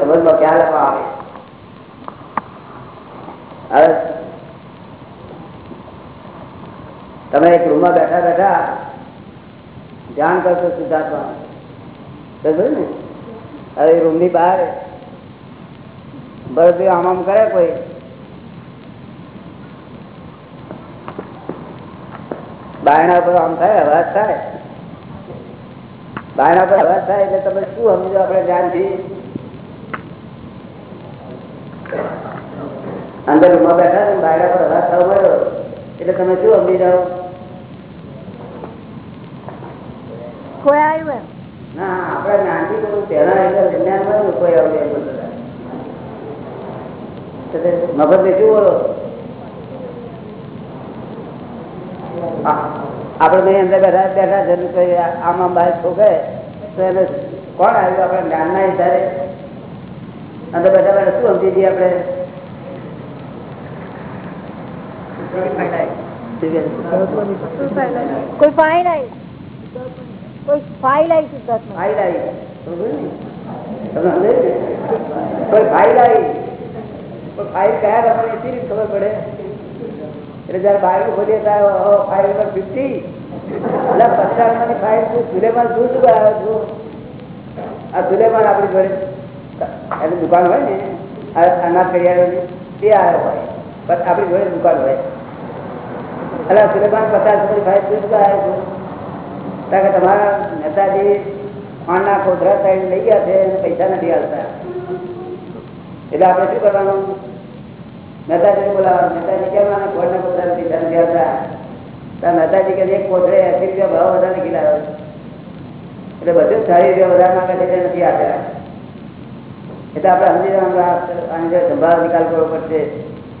સમજમાં ખ્યાલ આવે. તમે એક રૂમમાં બેઠા બેઠા ધ્યાન કરશો શુદ્ધાત્મા ને? હવે રૂમની બહાર બરફ આમ આમ કરે કોઈ. બાયણા પર આમ થાય, અવાજ થાય. બાયણા પર અવાજ થાય એટલે તમે શું સમજો આપણે ધ્યાનથી? અંદર રૂમમાં બેઠા ને બાયણા પર અવાજ થવા મળ્યો એટલે તમે શું સમજી જાઓ? કોઈ આવ્યું ના આપણા જ્ઞાનથી તો પહેલા એટલે વિજ્ઞાનમાં કોઈ આવ્યું મગજ ને શું બોલો? આપડે અંદર બેઠા બેઠા જરૂર આમ આમ બહાર તો કોણ આવ્યું? આપણે જ્ઞાન ના હિસાબે અને બધા બધા શું સમજી દઈએ આપણે? કોઈ ફાઇલ આવી? કોઈ ફાઇલ આવી શુદ્ધાત્મા ફાઇલ આવી? કોઈ ફાઇલ આવી? ફાઇલ કયા એવી રીતે ખબર પડે? એટલે જયારે બહાર ખોલીએ ત્યારે ફાઇલ નંબર ફિફ્ટી એટલે પચાસ સુલેમાન શું શું આવે છો? આ સુલેમાન આપણી જોડે એની દુકાન હોય ને અનાજ કરિયાણાની તે આવ્યો હોય. બસ આપણી જોડે દુકાન હોય. એટલે સુલેમાન પચાસ રૂપિયા ફાઇલ શું શું આવે છું? કારણ કે તમારા નેતાજી ખાંડના કોથરા સાઈડ લઈ ગયા છે પૈસા નથી આવતા એટલે આપણે શું કરવાનું? નેતાજી બોલાવવાનું. નેતાજી કેમ આને ખોડના કોથરા પૈસા નથી આવતા તો મહેતાજી કે એક કોથળે એસી રૂપિયા ભાવ વધારે ખીલાવે એટલે બધું સારી રૂપિયા વધારે માંગે છે નથી આપેલા. એટલે આપણે સમજી આની સંભાળ નિકાલ કરવો પડશે.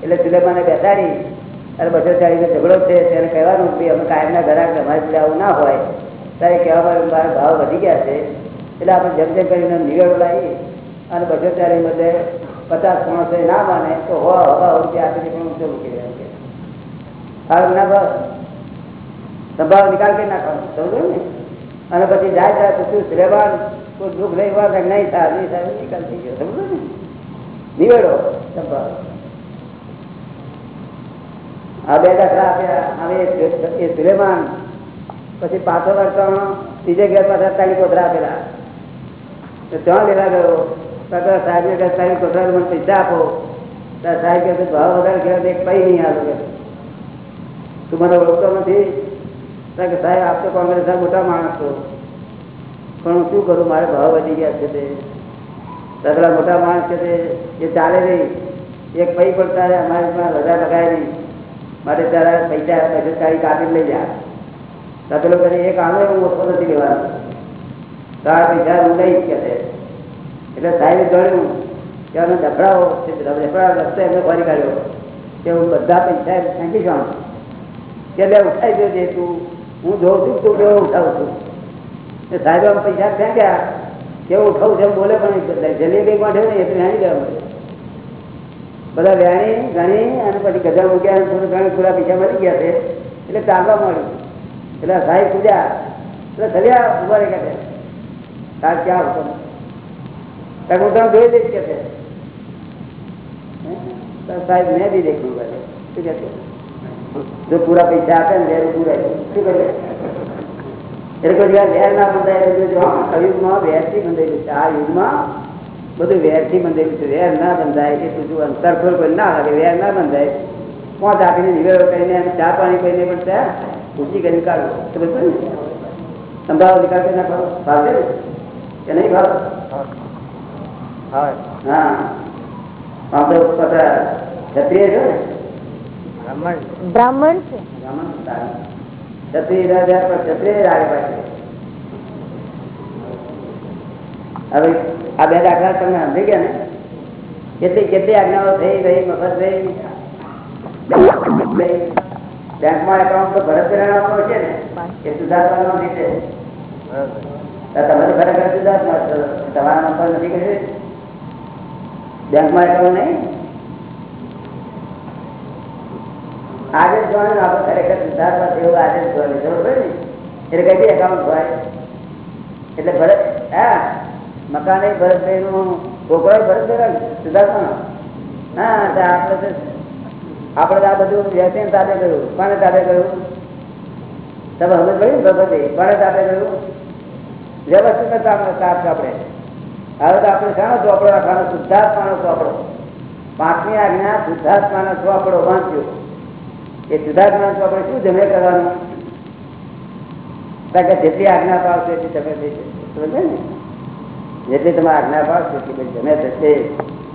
એટલે સુલેમાને બેસાડી અને બધો ચાલીને ઝઘડો છે. તેને કહેવાનું કે અમે કાયમના ઘરાક તમારી આવું ના હોય. ત્યારે કહેવા મારા ભાવ વધી ગયા છે. એટલે આપણે જેમ જેમ કરીને નિવેડો લાવી અને બધો ચાલી બધે પચાસ માણસો ના માને, તો હવા હવા રૂપિયા આપીને પણ ઊંચો મૂકી રહ્યા છે હા ના ભાવ. સંભાવ નિકાલ કરી નાખવાનો સમજો ને? અને પછી જાય ત્યારે પૂછ્યું શ્રેવાન કોઈ દુઃખ નહીં હોય નહીં થાય નહીં થાય, નિકાલ થઈ ગયો સમજો ને? નિવેડો સંભાવ આ બે દાખલા આપ્યા હવે એ સુલેમાન, પછી પાછો વર્ષમાં ત્રીજે ઘેર પાછા તારી કોથરા આપેલા. ત્યાં લેવા ગયો. તો સાહેબ ને તારી કોથરા મને પૈસા આપો. સાહેબ કે ભાવ વધારે ઘેર એક પૈ નહીં આવે તું મને ઓળખતો નથી. કે સાહેબ આપ તો કોંગ્રેસ મોટા માણસ છો. પણ હું શું કરું? મારે ભાવ વધી ગયા છે તે. તગડા મોટા માણસ છે તે. એ ચાલે નહીં. એક પૈ પણ તારે અમારી પાસે રજા લગાવી નહીં. માટે તારા પૈસા પૈસા તારી કાપી લઈ જા તો પેલો કહે એક આનો હું ઓછો નથી લેવાનો. તારા પૈસા હું નહીં કે એટલે સાહેબે જાણ્યું કે અમે ડફડાઓ ડફડા રસ્તે એમને ફરી કાઢ્યો. કે હું બધા પૈસા ફેંકી જાઉં. કે લે ઉઠાઈ દેજે તું. હું જોઉં છું તું કેવો ઉઠાવું છું. એ સાહેબે આમ પૈસા ફેંક્યા કેવું ઉઠાવું છે બોલે પણ જલેબી માટે ને એટલે હાણી ગયા બધા વ્યાણી ગણી અને પછી ગજા મૂક્યા થોડું ઘણી થોડા પૈસા મળી ગયા છે, એટલે ચાલવા મળ્યું એટલે સાહેબ પૂજા, એટલે ચલ્યા ઊભા રહી ગયા તાર ક્યાં આવતો તાર હું તમે જોઈ દઈશ કે સાહેબ મેં બી દેખ્યું કરે શું કે જો પૂરા પૈસા આપે ને વેર પૂરા શું કરે એટલે કોઈ વેર ના બંધાય એટલે કયુગમાં વેરથી બંધાયેલું છે. આ યુગમાં બધું વેરથી બંધાયેલું છે. વેર ના બંધાય એ શું અંતર કોઈ ના લાગે વેર ના બંધાય પોત આપીને નિવેડો કરીને ચા પાણી કરીને પણ ત્યાં ઊંચી કરી કાઢો. તો બધું ને? સંભાવ નિકાલ કરી નાખો. ભાવે કે નહીં ભાવ હા. હા. તો પાછા ક્ષત્રિય છો ને? બ્રાહ્મણ. છે. હવે આ બે દાખલા તમને સમજી ગયા ને? કેટલી કેટલી આજ્ઞાઓ થઈ રહી મફત થઈ? બેંકમાં એકાઉન્ટ તો ભરત કરાવવાનો છે ને? એ સુધારવાનો રીતે તમે તો ખરેખર સુધાર છો. તમારા નંબર નથી કર્યું બેંકમાં એકાઉન્ટ નહીં? જ જોવાનું આપણે ખરેખર સુધારવા આજે જ જોવાનું જરૂર પડે ને. એટલે કઈ બી એકાઉન્ટ હોય. એટલે ભરત, હા, મકાન એ ભરતભાઈ નું છોકરો ભરતભાઈ સુધારવાનો. હા તો આપણે આપણે આ બધું વ્યસન સાથે કર્યું. કોને સાથે કર્યું? તમે સમજ પડી ને ભગવતી? કોને સાથે કર્યું? વ્યવસ્થિત આપણે સાથ આપણે હવે તો આપણે શાનો ચોપડો રાખવાનો? શુદ્ધાત્માનો ચોપડો. પાંચમી આજ્ઞા, શુદ્ધાત્માનો ચોપડો વાંચ્યો. એ શુદ્ધાત્માનો આપણે શું જમે કરવાનું? કારણ કે જેટલી આજ્ઞા પાવશે એટલી તમે સમજે ને? તમે આજ્ઞા પાવશો એટલી બધી જમે થશે.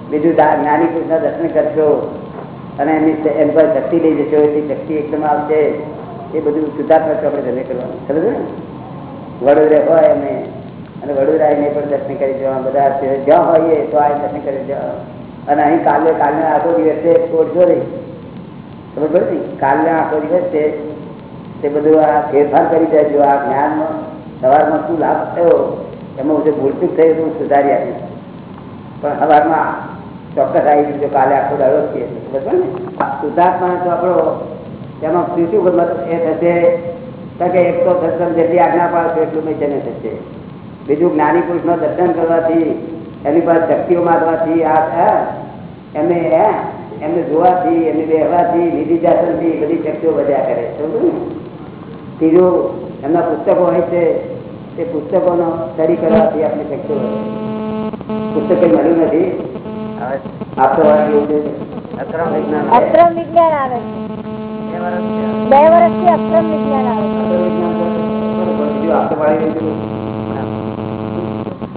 બીજું જ્ઞાની પુરુષના દર્શન કરશો અને એમની એમ પર શક્તિ લઈ જશો એટલી શક્તિ એકદમ આવશે. એ બધું શુદ્ધાત્મા આપણે જમે કરવાનું. સમજ ને? વડોદરે હોય અમે, અને વડોદરા એને પણ દર્શન કરી જવા બધા જ્યાં હોઈએ તો આ દર્શન કરી જવા અને અહીં કાલે કાલે આખો દિવસે છોડશો નહીં. ખબર પડી ને આખો દિવસ છે તે બધું આ ફેરફાર કરી દેજો આ જ્ઞાનમાં સવારમાં શું લાભ થયો, એમાં જે ભૂલચૂક થયું હું સુધારી આપીશ પણ સવારમાં ચોક્કસ આવી જજો કાલે આખો દાડો છીએ પડી ને? આ તો આપણો તેમાં શું મતલબ એ થશે? કે એક તો સત્સંગ જેટલી આજ્ઞા પાડશે એટલું મેં જેને થશે. બીજું જ્ઞાની પુરુષનું દર્શન કરવાથી, એની પાસે શક્તિઓ મારવાથી આ એમને એમને જોવાથી એમને બેહવાથી નિધિ જાસનથી બધી શક્તિઓ વધ્યા કરે સમજો ને? ત્રીજું એમના પુસ્તકો હોય છે તે પુસ્તકોનો સ્ટડી કરવાથી આપણી શક્તિઓ પુસ્તક કંઈ મળ્યું નથી? આપતો અક્રમ વિજ્ઞાન આવે. બે વર્ષથી અક્રમ વિજ્ઞાન આવે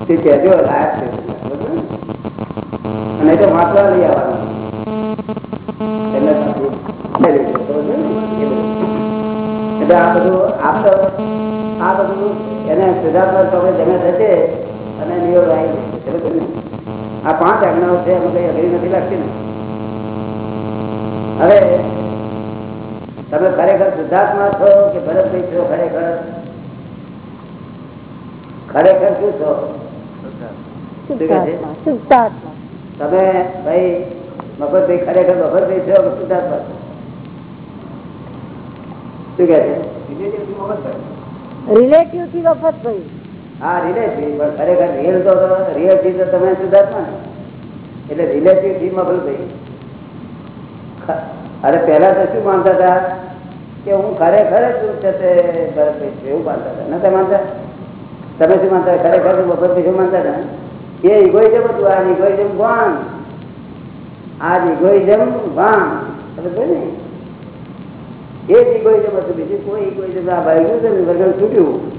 તો કહેજો લાયક છે. અને તો વાંચવા લઈ આવવાનું. એટલે લઈ લેજો, બરોબર ને? એ બધું. એટલે આ બધું આપતો આ બધું એને સુધારવા તો જમે થશે અને નિયોગ આવી જશે બરોબર ને આ પાંચ આજ્ઞાઓ છે એમાં કઈ અઘરી નથી લાગતી ને હવે તમે ખરેખર શુદ્ધાત્મા છો કે ભરતભાઈ છો ખરેખર ખરેખર શું છો તમે ભાઈ મફતભાઈ ખરેખર મફતભાઈ છો શું કે છે? રિલેટિવથી વફત ભાઈ. હા રિલેટિવ પણ ખરેખર રિયલ તો રિયલથી તો તમે શુદ્ધાત્મા ને એટલે રિલેટિવથી મફતભાઈ અરે પહેલા તો શું માનતા હતા? કે હું ખરેખર જ છે તે ભરતભાઈ છે એવું માનતા હતા. નતા માનતા? તમે શું માનતા? ખરેખર તો ભરતભાઈ શું માનતા હતા? એ ઇગોઇઝમ હતું આ ઇગોઇઝમ ભાન આ ઇગોઇઝમ ભાન તમે જોયું ને? એ જ ઇગોઇઝમ હતું બીજું કોઈ ઇગોઇઝમ આ ભાઈ છે ને વર્ગલ છૂટ્યું.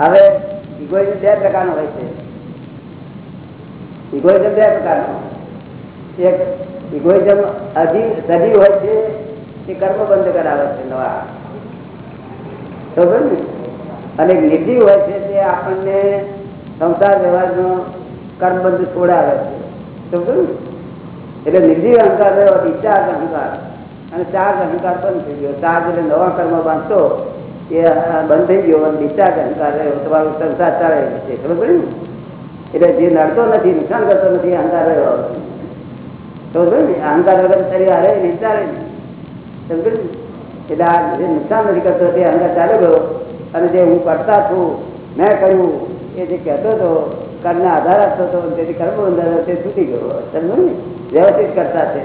હવે ઇગોઇઝમ બે પ્રકારનો હોય છે. ઇગોઇઝમ બે પ્રકારનો. એક ઇગોઇઝમ અજીવ સજીવ હોય છે, એ કર્મ બંધ કરાવે છે નવા. ખબર ને? અને નિધિ હોય છે તે આપણને સંસાર વ્યવહારનો કર્મબંધ છોડાવે છે. સમજો ને? એટલે નિર્જીવ અહંકાર રહ્યો ડિસ્ચાર્જ અહંકાર. અને ચાર્જ અહંકાર બંધ થઈ ગયો. ચાર્જ એટલે નવા કર્મ બાંધતો એ બંધ થઈ ગયો અને ડિસ્ચાર્જ અહંકાર રહ્યો. તમારો સંસાર ચાલે છે. ખબર પડ્યું એટલે જે નડતો નથી, નુકસાન કરતો નથી, અહંકાર રહ્યો તો અહંકાર વગર શરીર હારે નહીં એટલે આ જે નુકસાન નથી કરતો તે અહંકાર ચાલે ગયો. અને જે હું કરતા છું, મેં કર્યું, એ જે કહેતો હતો, કર્મને આધાર આપતો હતો તેથી કર્મ અંદર તે છૂટી ગયો. સમજ ને? વ્યવસ્થિત કરતા છે.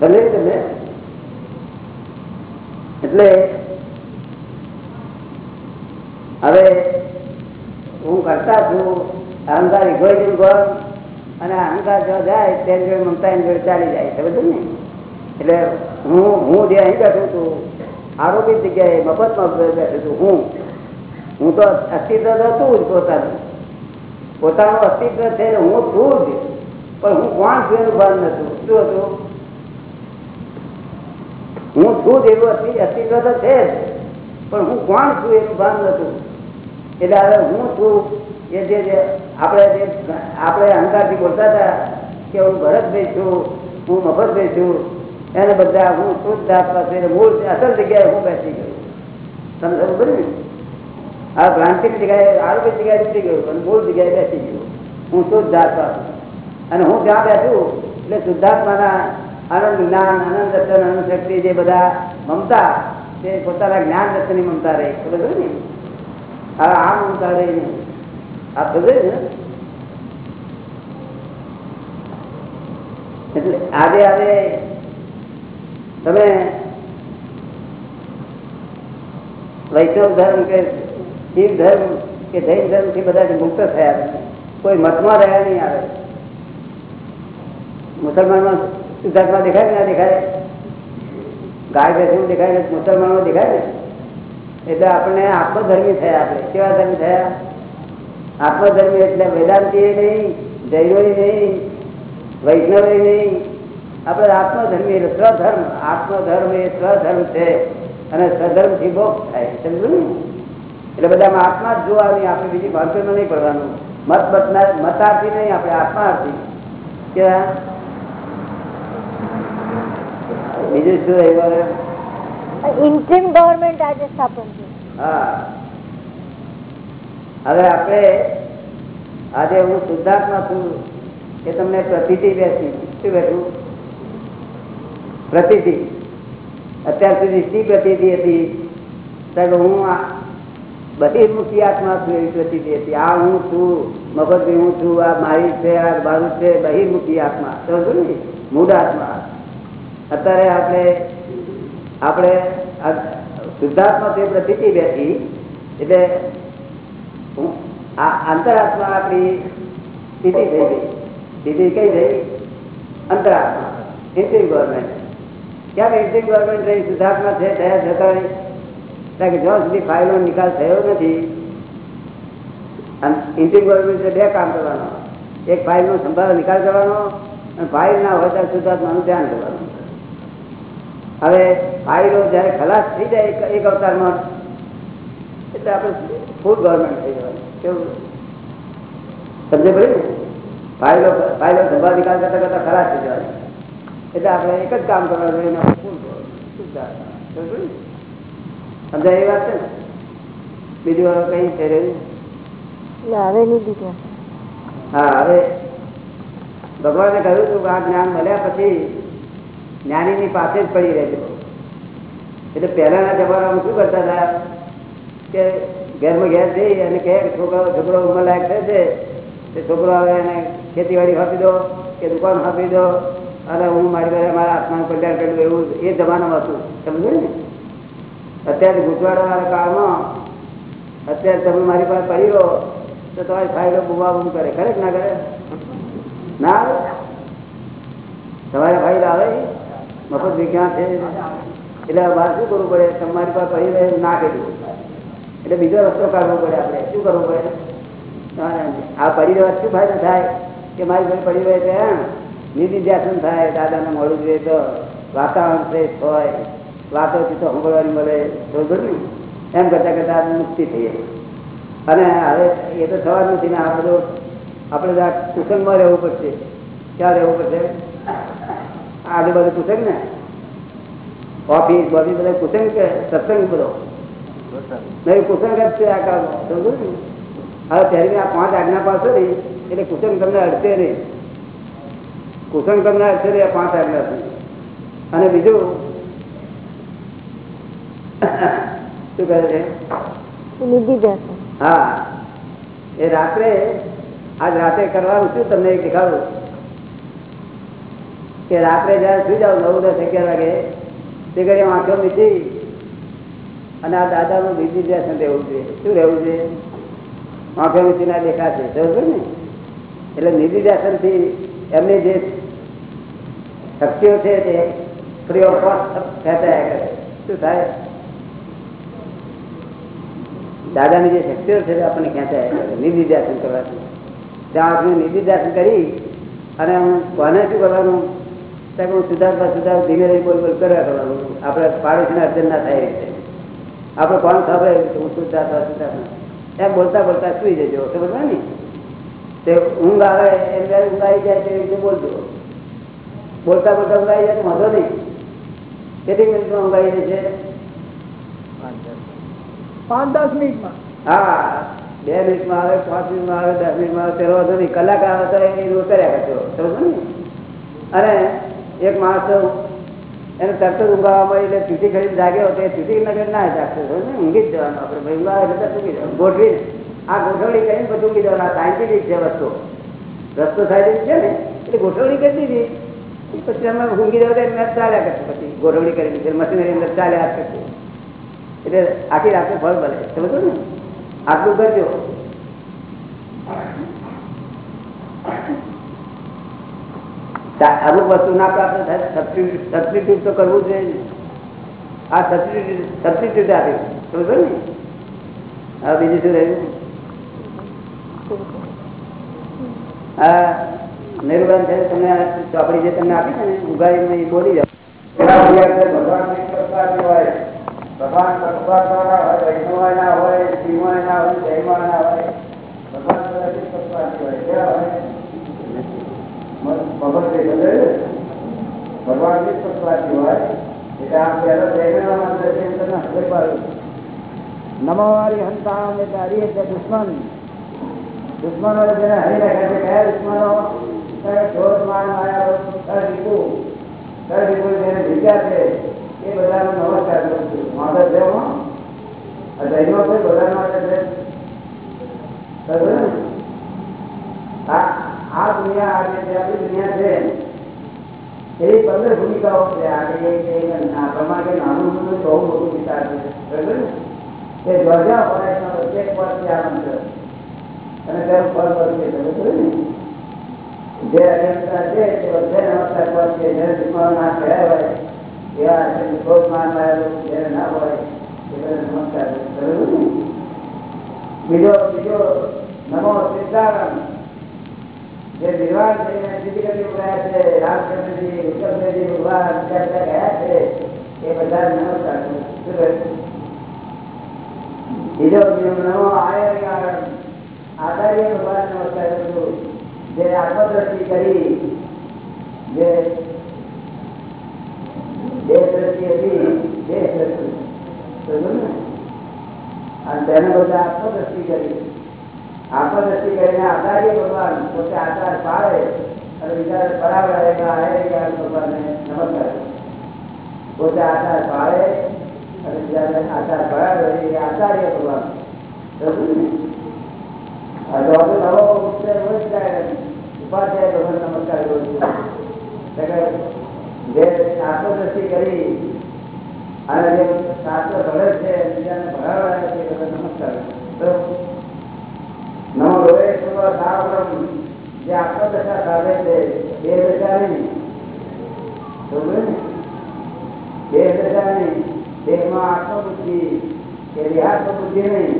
સમજે તમે એટલે હવે હું કરતા છું, અહંકાર ઇગોઇઝમ ગોળ અને અહંકાર જો જાય, તેમ જોડે મમતા એમ જોડે ચાલી જાય બધું ને? એટલે હું હું જે અહીં બેઠું છું, આરોપી જગ્યાએ મફતમાં બેઠું છું, હું. હું તો અસ્તિત્વ હતું જ પોતાનું. પોતાનું અસ્તિત્વ છે હું છું જ. પણ હું કોણ છું એનું ભાન નતું શું હતું? હું છું જ એવું અસ્તિ- અસ્તિત્વ તો છે જ. પણ હું કોણ છું એનું ભાન નતું એટલે હવે હું છું એ જે જે આપણે જે આપણે અહંકારથી બોલતા હતા કે હું ભરતભાઈ છું, હું મફતભાઈ છું, એને બધા હું શુદ્ધ આત્મા છું એટલે મૂળ અસલ જગ્યાએ હું બેસી ગયો. તમને ખબર ને? આ ભ્રાંતિ જગ્યાએ આરોગ્ય જગ્યાએ તૂટી ગયું. અને મૂળ જગ્યાએ બેસી ગયું. હું શુદ્ધ આત્મા છું અને હું ત્યાં બેઠું એટલે શુદ્ધાત્માના આનંદ જ્ઞાન આનંદ દર્શન અનંત શક્તિ જે બધા મમતા તે પોતાના જ્ઞાન દર્શનની મમતા રહી એટલે જોયું ને હવે આ મમતા રહી નહીં આ ખબર ને એટલે આજે આજે તમે વૈષ્ણવ ધર્મ કે શિવ ધર્મ કે જૈન ધર્મ થી બધા મુક્ત થયા કોઈ મતમાં રહ્યા નહીં આવે મુસલમાનમાં શુદ્ધાત્મા દેખાય કે ના દેખાય? ગાય બેસવું દેખાય ને? મુસલમાનમાં દેખાય ને? એટલે આપણને આત્મધર્મી થયા આપણે. કેવા ધર્મી થયા? આત્મધર્મી એટલે વેદાંતિ નહીં, જૈનો નહીં, વૈષ્ણવ નહીં. આપણે આત્મધર્મી એટલે સ્વધર્મ. આત્મધર્મ એ સ્વધર્મ છે અને સ્વધર્મથી મોક્ષ થાય સમજુ ને? એટલે બધામાં આત્મા જ જોવાની આપણે બીજી ભાષામાં નહીં પડવાનું મત બતનાર, મતાર્થી નહીં આપણે, આત્માર્થી. કેવા? બીજું શું ઇન્ટ્રીમ ગવર્મેન્ટ આજે સ્થાપન છે હા. હવે આપણે આજે હું શુદ્ધાત્મા છું કે તમને પ્રતિથી બેસી. શું બેઠું? પ્રતિથી અત્યાર સુધી શી પ્રતિથી હતી? સાહેબ હું આ બધી મુક્તિ આત્મા છું એવી પ્રતિથી હતી. આ હું છું મગજ હું છું આ મારી છે આ મારું છે બહિર્મુખી આત્મા. સમજો ને? મૂળ આત્મા. અત્યારે આપણે આપણે શુદ્ધાત્મા તે પ્રતિ બેઠી, એટલે આ આપણી સ્થિતિ થઈ ગઈ. સ્થિતિ કઈ થઈ? અંતરાત્મા. ઇન્ડિયન ગવર્મેન્ટ ક્યાં ઇન્ડિયન ગવર્મેન્ટ રહી શુદ્ધાત્મા છે, થયા જતા કારણ કે જ્યાં સુધી ફાઇલનો નિકાલ થયો નથી ઇન્ડિયન ગવર્મેન્ટે બે કામ કરવાનો. એક ફાઇલનો સંભાળ, નિકાલ કરવાનો, અને ફાઇલ ના હોય ધ્યાન કરવાનું. હવે ફાઇલો જયારે ખલાસ થઈ જાય એક- અવતારમાં એટલે આપણે ફૂડ ગવર્મેન્ટ થઈ જવાનું. કેવું? સમજે પડી ને? સંભાળ નિકાલ કરતા કરતા ખલાસ થઈ જવાની. એટલે આપણે એક જ કામ કરવાનું જોઈએ એમાં full government. શું ચાલે? સમજ પડી ને? સમજાય એ વાત છે ને? બીજું હવે કઈ છે રહ્યું? હા હવે ભગવાને કહ્યું હતું કે આ જ્ઞાન મળ્યા પછી જ્ઞાનીની પાસે જ પડી રહેજો એટલે પહેલાના જમાનામાં શું કરતા હતા કે ઘરમાં ઘેર જઈ અને કહે કે છોકરો છોકરો ઉંમર લાયક થાય છે, તે છોકરો આવે એને ખેતીવાડી આપી દો કે દુકાન આપી દો અને હું મારી ઘરે મારા આત્માનું કલ્યાણ કર્યું એવું એ જમાનામાં હતું. સમજો ને? અત્યારે ગુજવાડા કાળમાં અત્યારે તમે મારી પાસે પડી રહો તો તમારી ફાયદો બુવા બુમ કરે. ખરે ના કરે? ના તમારે ફાઇલ આવે? મફત વિજ્ઞાન છે? એટલે બહાર શું કરવું પડે? તમારી પાસે કહી રહે ના કહેવું એટલે બીજો રસ્તો કાઢવો પડે આપણે. શું કરવું પડે? આ પડી રહેવા શું ફાયદો થાય? કે મારી ઘરે પડી રહે છે નિધિ ધ્યાસન થાય, દાદાને મળવું જોઈએ તો વાતાવરણ ફ્રેશ હોય. વાતોથી તો સાંભળવાની મળે. બરોબર ને એમ કરતાં કરતાં મુક્તિ થઈએ અને હવે એ તો થવાનું નથી ને આ બધું. આપણે કુસંગમાં રહેવું પડશે. ક્યાં રહેવું પડશે? આજુબાજુ પૂછે ને ઓફિસ બોફિસ બધા કુસંગ કે સત્સંગ બધો નહીં કુસંગ જ છે આ કામ સમજો ને? હવે ત્યારે આ પાંચ આજ્ઞા પાડશો ને એટલે કુસંગ તમને અડશે નહીં. કુસંગ તમને અડશે નહીં આ પાંચ આજ્ઞાથી. અને બીજું શું કહે છે? હા. એ રાત્રે આજ રાતે કરવાનું શું તમને એક દેખાડું. કે રાત્રે જયારે સુઈ જાવ નવ દસ અગિયાર વાગે તે ઘડી આંખો મીઠી. અને આ દાદાનું બીજી દર્શન રહેવું જોઈએ? શું રહેવું જોઈએ? આંખો મીઠી ના દેખાશે સમજો ને? એટલે નિધિ થી એમની જે શક્તિઓ છે તે ફ્રી ઓફ કોસ્ટ કરે. શું થાય? દાદાની જે શક્તિઓ છે આપણને ખેંચાયા ખેંચાય નિધિ દર્શન કરવાથી. ત્યાં આપણે નિધિ દર્શન કરી અને કોને શું કરવાનું? હું સુધારતા સુધાર ધીમે ધીમે બોલ બોલ કર્યા કરવાનું આપણે પાડોશીને અર્જન ના થાય એ આપણે કોણ ખબર હું સુધારતા સુધારતા. એમ બોલતા બોલતા સુઈ જજો ખબર ને? તે ઊંઘ આવે એમ જયારે ઊંઘ આવી જાય તે રીતે બોલજો. બોલતા બોલતા ઊંઘ આવી જાય તો વાંધો નહીં. કેટલી મિનિટમાં ઊંઘ આવી છે? પાંચ દસ મિનિટમાં. હા બે મિનિટમાં આવે પાંચ મિનિટમાં આવે દસ મિનિટમાં આવે તેનો વાંધો નહીં. કલાક આવે તો એ કર્યા કરજો સમજો ને? અને એક માણસ તો એને તરત જ ઊંઘાવા મળી એટલે ચૂંટી ખરીદ જાગ્યો તે ચૂંટી નગર ના જાગતો સમજો ને ઊંઘી જ જવાનું. આપણે ભાઈ ઊંઘાવે એટલે તરત ઊંઘી જવાનું. ગોઠવીને આ ગોઠવણી કરીને બધું ઊંઘી જવાનું. આ સાયન્ટિફિક છે વસ્તુ. રસ્તો સાયન્ટિફિક છે ને, એટલે ગોઠવણી કરી દીધી. પછી અમે ઊંઘી જવું તો મેચ ચાલ્યા કરશે. પછી ગોઠવણી કરીને પછી મશીનરી અંદર ચાલ્યા જ કરશે. એટલે આખી રાતે ફળ બને સમજો ને? આટલું કરજો. તા- અમુક વસ્તુ ના પ્રાપ્ત થાય સબસ્ટિટ્યુટ તો કરવું ને. આ સબસ્ટિટ્યુટ સબસ્ટિટ્યુટ આપ્યું સમજો ને હવે બીજું શું રહ્યું હા નિર્બંધ છે તમને ચોપડી જે તમને આપી છે ને ઉગાડીને એ બોલી જાઓ ભગવાન ના હોય વૈષ્ણવ ના હોય શિવો ના હોય જૈન ના હોય ભગવાન હોય ભગવાન કઈ એટલે દુશ્મન. દુશ્મનો જેને હરી નાખ્યા છે, કયા દુશ્મનો? ક્રોધ માન છે, એ બધાનો નમસ્કાર કરું છું. માધવ દેવમાં છે બધા માટે? આ દુનિયા આજે જે આપણી દુનિયા છે, એવી પંદર ભૂમિકાઓ છે. આજે એ પ્રમાણે નાનું મોટું બહુ મોટું વિચાર છે. બરાબર ને? તે ધ્વજા હોય એક પ્રત્યેક વર્ષે આ મંત્ર અને તેનું ફળ મળશે, બરાબર ને? જે અજંતા છે, તે બધે નમસ્કાર પર છે. જેને દુકાન ના કહેવાય હોય એવા ક્રોધ માન લાયેલો જેને ના હોય, એ બધા નમસ્કાર બરાબર ને? બીજો બીજો નમો સીતારામ જે નિર્વાણ થઈને સિદ્ધિગતિ ગયા છે, રામચંદ્રજી ગયા છે, એ બધા નમસ્કાર? બીજો નવો આયર કારણ. આચાર્ય ભગવાન નમસ્કાર કરું જે આત્મદ્રષ્ટિ કરી, જે દેહ દ્રષ્ટિ હતી દેહ દ્રષ્ટિ? અને તેને બધા આત્મદ્રષ્ટિ કરી. આત્મદ્રષ્ટિ કરીને આચાર્ય ભગવાન પોતે આચાર પાડે અને બીજા બરાબર આયેગા આયેગા ભગવાનને નમસ્કાર પોતે આચાર પાડે અને બીજાને આચાર પડાવે એ આચાર્ય ભગવાન સમજ્યું ને? આ તો આપણે નવો ઉત્તર હોય જ જાય ઉપાધ્યાય ભગવાન નમસ્કાર કરું છું એટલે જે આત્મદ્રષ્ટિ કરી અને જે શાસ્ત્ર ભણે છે બીજાને ભણાવવા છે એ બધા નમસ્કાર તો નમો લોહે સાવરમ, જે આત્મદશા સાધે છે, એ દશા બે સમજ્યું ને? દેહ દશા નહીં દેહમાં આત્મબુદ્ધિ કે દેહાત્મ બુદ્ધિ નહીં,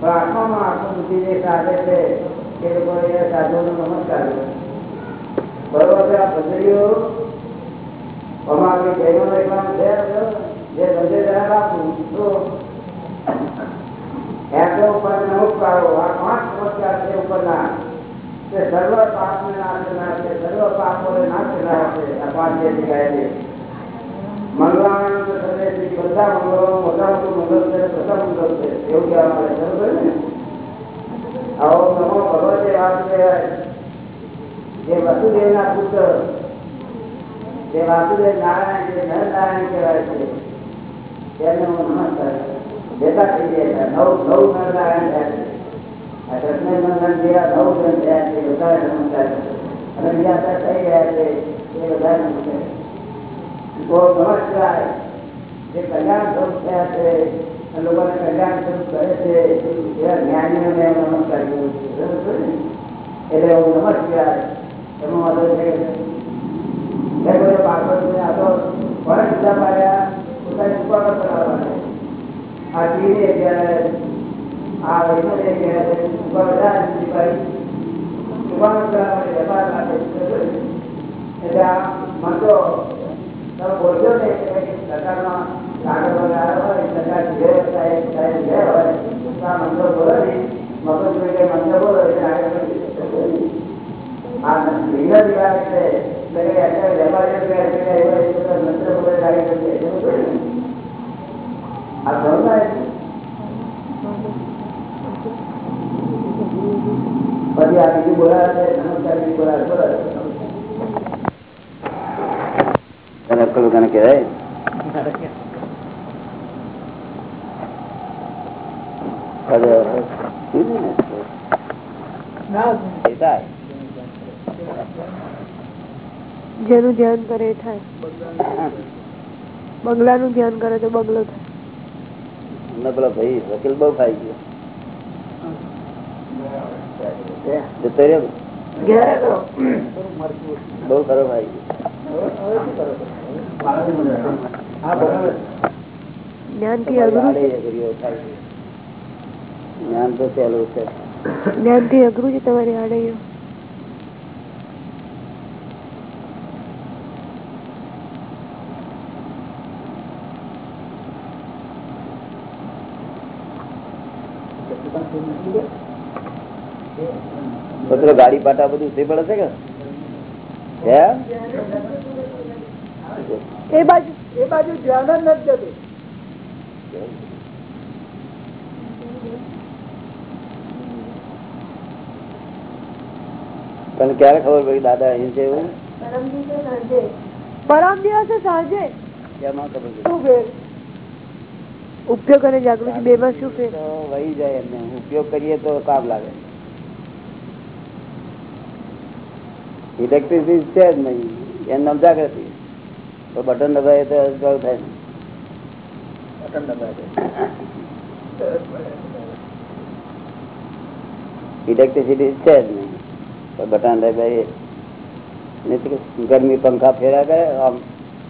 પણ આત્મામાં આત્મબુદ્ધિ જે સાધે છે, એ લોકો એ સાધુનો નમસ્કાર બરોબર આ પદ્ધતિઓ અમારી એકલામ છે જે ધંધે જરા આપું તો એસો ઉપર નમુક પાડો આ પાંચ નમસ્કાર છે ઉપરના. તે સર્વ પાપને આ પાંચ જે શીખાય છે. બધા મંગળો, મોટા મોટું મંગળ છે છે. એવું કહેવા મળે બરોબર ને? આવો નમો ભગવતે વાસુદેવ જે વસુદેવના પુત્ર, જે વાસુદેવ નારાયણ જે નર નારાયણ કહેવાય છે. તેને હું નમસ્કાર ભેગા થઈ ગયા નવ નવ નર નારાયણ થયા છે. આ કૃષ્ણ જેવા નવ ગ્રંથ થયા બધા નમસ્કાર અને બીજા થઈ ગયા છે, એ બધા નમસ્કાર તો નમસ્કાર. જે કલ્યાણ સ્વરૂપ થયા છે લોકોને કલ્યાણ સ્વરૂપ કરે છે, એવા જ્ઞાનીઓને નમસ્કાર કરું છું? એટલે હું નમસ્કાર. એમાં વાંધો છે કે બાળકોને આ તો ફરજ પાડ્યા, પોતાની ઉપર બનાવવા આ ટીવી અત્યારે આ અત્યારે ઉપર બધા ભાઈ વેપાર માટે એટલે આ મંત્રો તમે બોલજો ને કે સરકારમાં બનાવ્યા હોય સરકાર જે હોય મગજ જોઈ કે મંત્ર બોલો આ વિઘ્ન દિવાળ એટલે વેપારીઓ મંત્ર બોલે લાગી જશે એવું? આ સમજાય પછી આ બીજું બોલાવે છે નમસ્કાર બીજું બોલાવે બોલાવે તને અક્કલ વગરને કહેવાય? હવે, એ થાય. જેનું ધ્યાન કરે એ થાય. બંગલાનું ધ્યાન કરે તો બંગલો થાય. અમને પેલો ભાઈ વકીલ બહુ ખાઈ ગયો? બહુ ખરો ખાઈ જ્ઞાન તો સહેલું છે. જ્ઞાનથી અઘરું છે તમારી આડે પત્ર ગાડી પાટા બધું તે પડે છે કે? હે? એ બાજુ એ બાજુ ધ્યાન જ નથી જતું તને ક્યારે ખબર પડી દાદા અહીં છે એવું? પરમ દિવસે સાંજે? કેમાં ખબર પડી? શું ફેર? ઉપયોગ અને જાગૃતિ બે માં શું ફેર? તો વહી જાય એમને. ઉપયોગ કરીએ તો કામ લાગે. ઇલેક્ટ્રિસિટી છે જ નહીં. એમ નામ જાગૃતિ. તો બટન દબાય તો અજવાળ થાય બટન દબાય ઇલેક્ટ્રિસિટી છે જ નહીં. તો બટન દબાય ગરમી પંખા ફેરા કરે આમ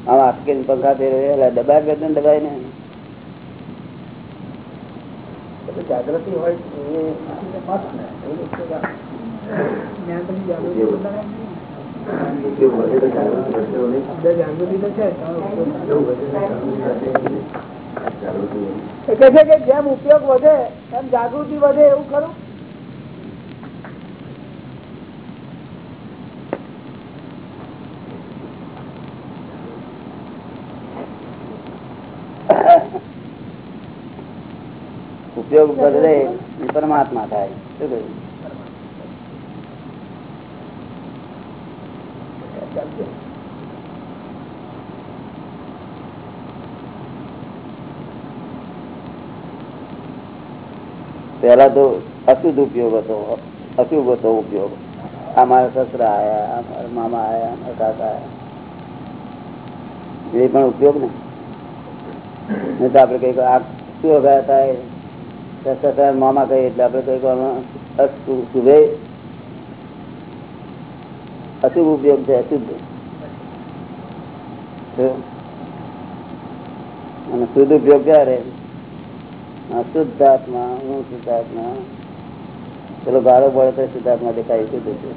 આમ આટકે પંખા ફેરવે એટલે દબાય બટન દબાય ને જાગૃતિ હોય કે છે કે જેમ ઉપયોગ વધે, એમ જાગૃતિ વધે, એવું ખરું? ઉપયોગ બદલે પરમાત્મા થાય. શું કહ્યું? પેલા તો અશુદ્ધ ઉપયોગ હતો, અશુભ હતો ઉપયોગ. આ મારા સસરા આયા આ મારા મામા આયા મારા કાકા આયા. એ પણ ઉપયોગ ને? નહીં તો આપડે કંઈક આ શું વગાડ્યા હતા એ સસરા મામા કહીએ એટલે આપડે કંઈક આમાં અશુ- શુભે. અશુભ ઉપયોગ છે અશુદ્ધ અને શુદ્ધ ઉપયોગ ક્યારે? આ શુદ્ધાત્મા હું શુદ્ધાત્મા પેલો ગાળો પડે તો શુદ્ધાત્મા દેખાય શુદ્ધ છે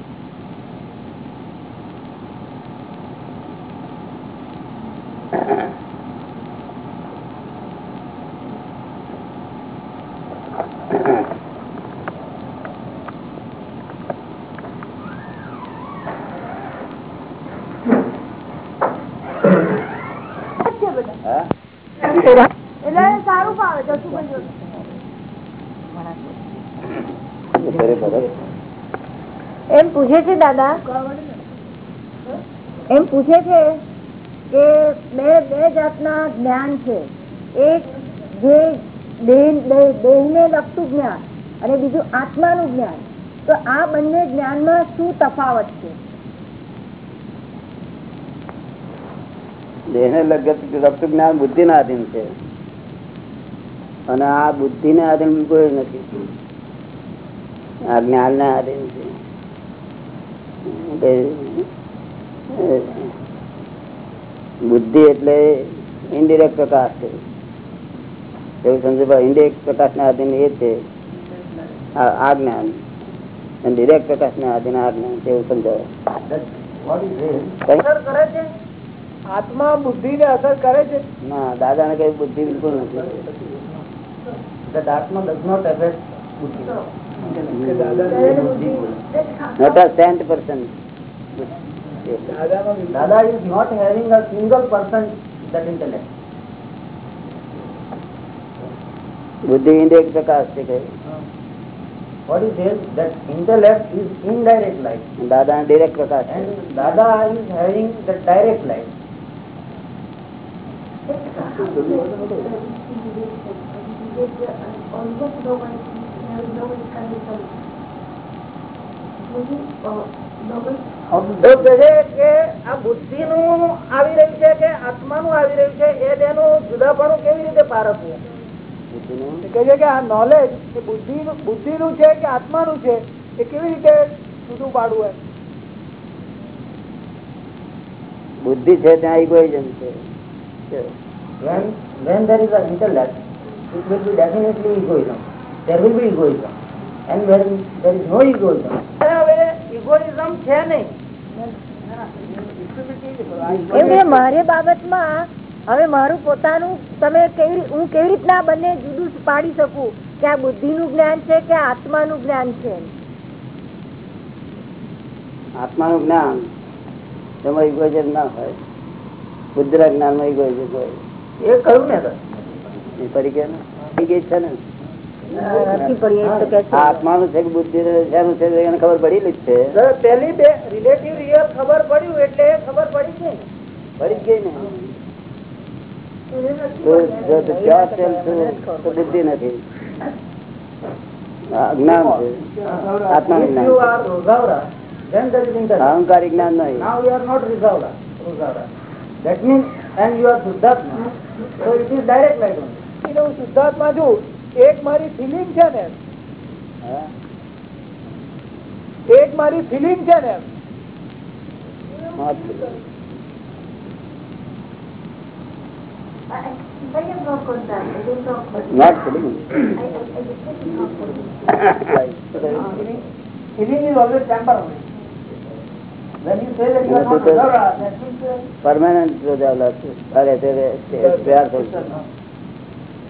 હા એટલે સારું ફાવે જસુભાઈ જોડે. બરે બરે એમ પૂછે છે દાદા? એમ પૂછે છે કે બે બે જાતના જ્ઞાન છે. એક જે દેહ ને લગતું જ્ઞાન અને બીજું આત્માનું જ્ઞાન. તો આ બંને જ્ઞાનમાં શું તફાવત છે? દેહને લગત જ્ઞાન બુદ્ધિ ના આધીન છે. અને આ બુદ્ધિ ને આધીન કોઈ નથી. આ જ્ઞાન ના આધીન છે. બુદ્ધિ એટલે ઇન્ડિરેક્ટ પ્રકાશ છે. એવું સમજો ઇન્ડિરેક્ટ પ્રકાશ ના આધીન એ છે. આ જ્ઞાન અને ડિરેક્ટ પ્રકાશ ના આધીન આ જ્ઞાન છે એવું સમજાવે. અસર કરે છે? આત્મા બુદ્ધિ ને અસર કરે છે? ના દાદા ને કઈ બુદ્ધિ બિલકુલ નથી. not a saint person. Dada is not having a single person that intellect. બુદ્ધિ ઇન્ડિરેક્ટ પ્રકાશ છે કઈ What is this? That intellect is indirect light. Dada direct Prakash And Dada is having the direct light. તો કહે કે આ બુદ્ધિ નું આવી રહ્યું છે કે આત્મા નું આવી રહ્યું છે એ તેનું જુદાપણું કેવી રીતે પારખવું બુદ્ધિનું કે આ નોલેજ એ બુદ્ધિ બુદ્ધિ નું છે કે આત્માનું છે એ કેવી રીતે જુદું પાડવું એમ બુદ્ધિ છે ત્યાં ઇગોઇઝમ છે When, when there is an intellect, it will be definitely egoism. There will be egoism. And when there is no egoism, હવે ઇગોઇઝમ છે નહીં. મારી બાબતમાં હવે મારું પોતાનું તમે કેવી હું કેવી રીતના બંને જુદું પાડી શકું? કે આ બુદ્ધિનું જ્ઞાન છે કે આત્માનું જ્ઞાન છે આત્માનું જ્ઞાન એમાં ઇગોઇઝમ ના હોય. બુદ્ધિના જ્ઞાનમાં ઇગોઇઝમ હોય. એ કહ્યું ને તરીકે ને છે ને આત્માનું છે બુદ્ધિ શેનું છે એને ખબર પડેલી જ છે પેલી બે રિલેટિવ રિયલ ખબર પડ્યું એટલે ખબર પડી ગઈ પડી જ ગઈ ને તો જો તો pure self છું, તો બુદ્ધિ નથી જ્ઞાન છે જ્ઞાન. અહંકારી જ્ઞાન નહીં. That means, and you are Siddhartha. So it is direct light only. You know, Siddhartha, છું એક મારી ફિલિંગ છે ને? એક મારી ફિલિંગ છે ને uh, રોજાવલા છે. અરે તે તૈયાર થઈ ગયું.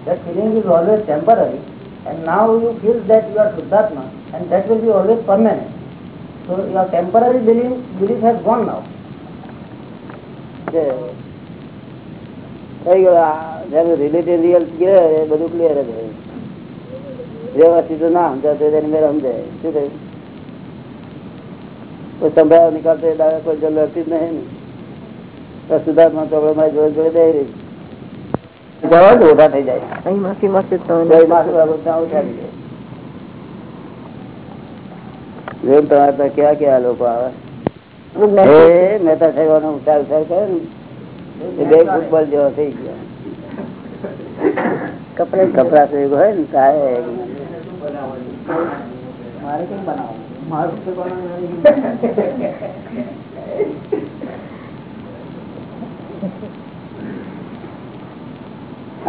That feeling is always temporary. And now you feel that you are Siddhartha, and that will be always permanent. So your temporary belief, belief has gone now. થઈ ગયો જેનું રિલેટિવ રિયલ ક્લિયર એ બધું ક્લિયર જ હોય વ્યવસ્થિત તો ના સમજાતો એને મેં સમજાય શું કહ્યું કોઈ સંભાવ નીકળતો એ દાડે કોઈ જરૂર હતી જ નહીં ને તો સુધાર્થમાં ચોપડો મારી જોડે જોડે દઈ રહી જવા થઈ જાય. અહીં માસી માસી દે. તમારે તો ક્યાં ક્યાં લોકો આવે? મહેતા સાહેબ ઉતાર ઉતાર કરે ને. બે ફૂટબોલ જેવો થઈ ગયો. કપડા કપડા એવું હોય ને તારે મારું